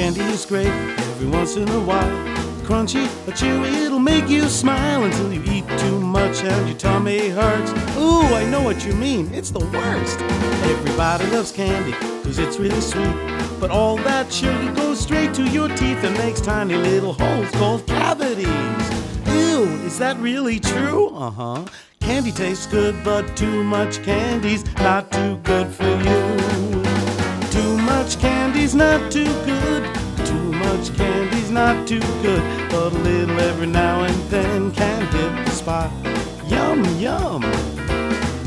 Candy is great every once in a while. Crunchy or chewy, it'll make you smile until you eat too much and your tummy hurts. Ooh, I know what you mean, it's the worst. Everybody loves candy, cause it's really sweet. But all that sugar goes straight to your teeth and makes tiny little holes called cavities. Ew, is that really true? Uh huh. Candy tastes good, but too much candy's not too good for you. Not too good. Too much candy's not too good. But a little every now and then can hit the spot. Yum, yum.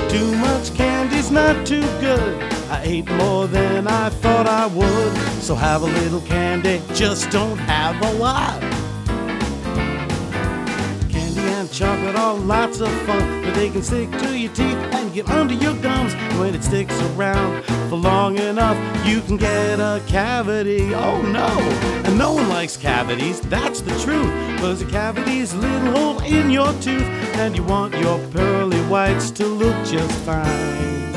Too much candy's not too good. I ate more than I thought I would. So have a little candy, just don't have a lot. Chocolate are lots of fun, but they can stick to your teeth and get under your gums. When it sticks around for long enough, you can get a cavity. Oh no! And no one likes cavities, that's the truth. Cause a cavity is a little hole in your tooth, and you want your pearly whites to look just fine.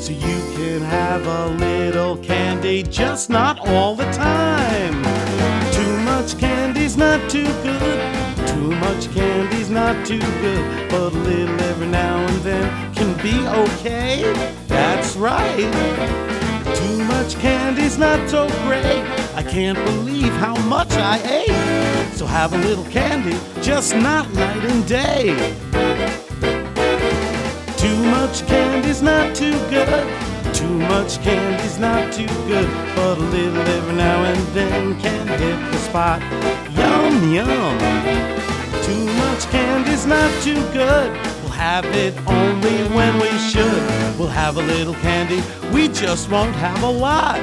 So you can have a little candy, just not all the time. Not too good. But a little every now and then can be okay. That's right. Too much candy's not so great. I can't believe how much I ate. So have a little candy, just not night and day. Too much candy's not too good. Too much candy's not too good. But a little every now and then can hit the spot. Yum, yum. Too much candy's not too good. We'll have it only when we should. We'll have a little candy, we just won't have a lot.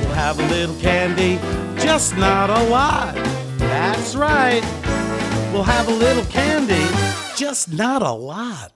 We'll have a little candy, just not a lot. That's right. We'll have a little candy, just not a lot.